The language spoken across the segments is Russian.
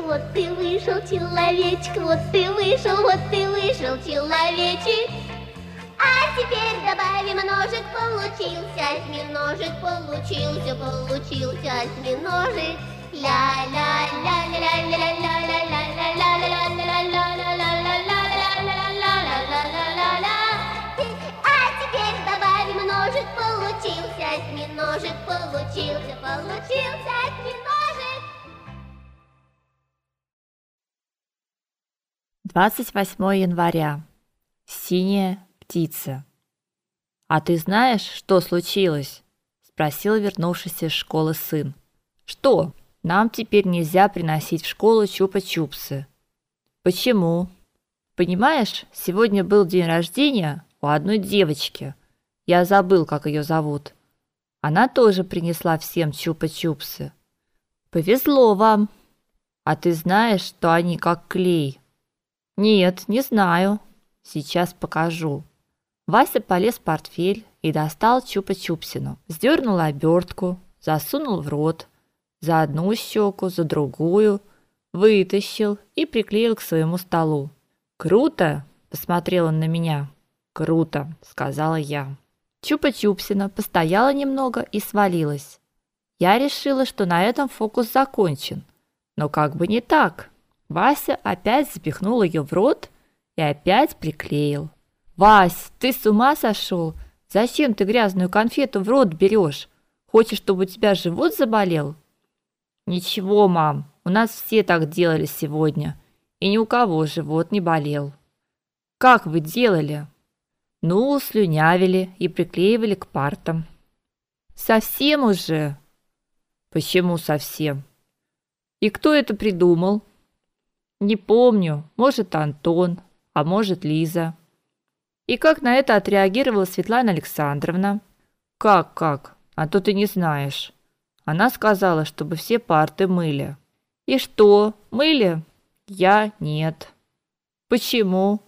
вот ты вышел, человечек, вот ты вышел, вот ты вышел, человечек. А теперь добавим ножик, получился осьминожек, получился, получился осьминожек. А теперь добавим ножик, получился осьминожек, получился, получился осьминожек. 28 января. Синяя птица. А ты знаешь, что случилось? спросил вернувшийся из школы сын. Что? Нам теперь нельзя приносить в школу чупа-чупсы. Почему? Понимаешь, сегодня был день рождения у одной девочки. Я забыл, как ее зовут. Она тоже принесла всем чупа-чупсы. Повезло вам. А ты знаешь, что они как клей? Нет, не знаю. Сейчас покажу. Вася полез в портфель и достал чупа-чупсину. Сдернул обертку, засунул в рот, за одну щеку, за другую, вытащил и приклеил к своему столу. Круто, посмотрел он на меня. Круто, сказала я. Чупа-чупсина постояла немного и свалилась. Я решила, что на этом фокус закончен. Но как бы не так. Вася опять запихнул ее в рот и опять приклеил. Вась, ты с ума сошел? Зачем ты грязную конфету в рот берешь? Хочешь, чтобы у тебя живот заболел? Ничего, мам. У нас все так делали сегодня, и ни у кого живот не болел. Как вы делали? Ну, слюнявили и приклеивали к партам. Совсем уже? Почему совсем? И кто это придумал? Не помню, может, Антон, а может, Лиза. И как на это отреагировала Светлана Александровна? Как, как? А то ты не знаешь. Она сказала, чтобы все парты мыли. И что? Мыли? Я нет. Почему?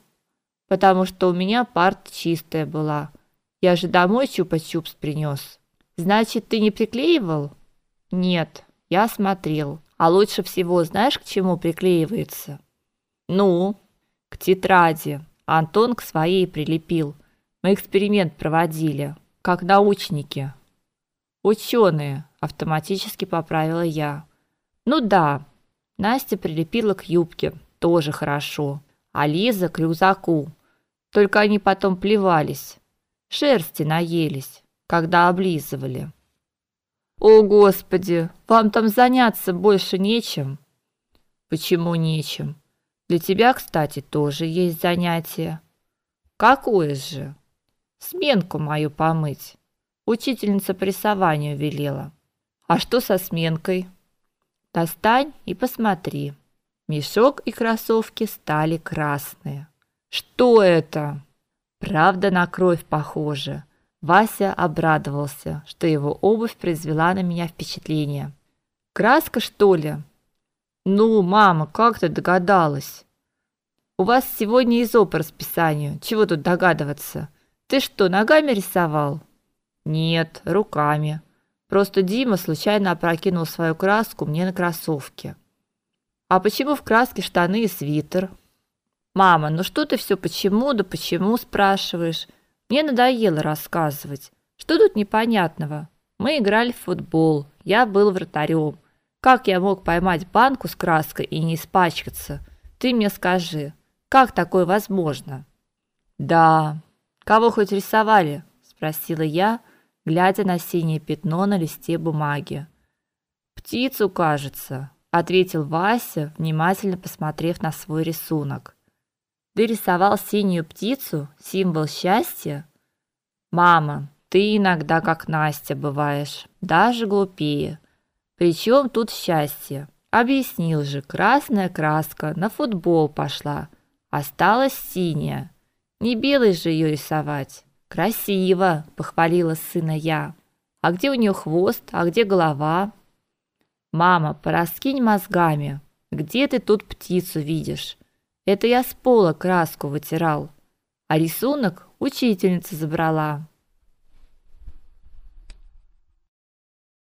Потому что у меня парт чистая была. Я же домой чупа-чупс принес. Значит, ты не приклеивал? Нет, я смотрел. А лучше всего знаешь, к чему приклеивается? Ну, к тетради. Антон к своей прилепил. Мы эксперимент проводили, как научники. Ученые, автоматически поправила я. Ну да. Настя прилепила к юбке, тоже хорошо. А Лиза к рюкзаку. Только они потом плевались. Шерсти наелись, когда облизывали. О, господи, вам там заняться больше нечем. Почему нечем? Для тебя, кстати, тоже есть занятие. Какое же? Сменку мою помыть. Учительница по рисованию велела. А что со сменкой? Достань и посмотри. Мешок и кроссовки стали красные. Что это? Правда на кровь похоже. Вася обрадовался, что его обувь произвела на меня впечатление. Краска, что ли? Ну, мама, как ты догадалась? У вас сегодня изо по расписанию. Чего тут догадываться? Ты что, ногами рисовал? Нет, руками. Просто Дима случайно опрокинул свою краску мне на кроссовки. А почему в краске штаны и свитер? Мама, ну что ты все почему да почему спрашиваешь? Мне надоело рассказывать. Что тут непонятного? Мы играли в футбол. Я был вратарем. Как я мог поймать банку с краской и не испачкаться? Ты мне скажи, как такое возможно? Да. Кого хоть рисовали? спросила я, глядя на синее пятно на листе бумаги. Птицу, кажется, ответил Вася, внимательно посмотрев на свой рисунок. Ты рисовал синюю птицу, символ счастья? Мама, ты иногда как Настя бываешь, даже глупее. Причем тут счастье? Объяснил же, красная краска на футбол пошла, осталась синяя. Не белой же ее рисовать. Красиво, похвалила сына я. А где у нее хвост, а где голова? Мама, пораскинь мозгами. Где ты тут птицу видишь? Это я с пола краску вытирал. А рисунок учительница забрала.